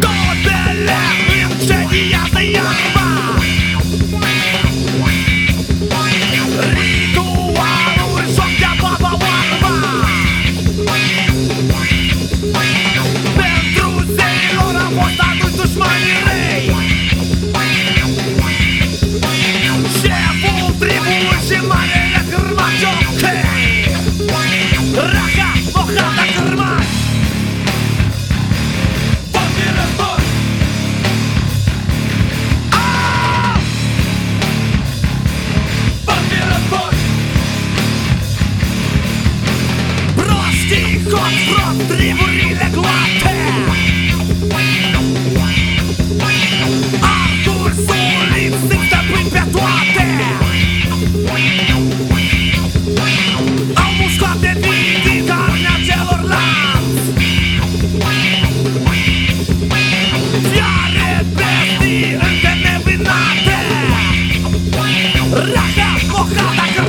Go! Raka, pochata krmać! Podbieram bój! Podbieram bój! Prosty, kot, prot, drivo! raja mojada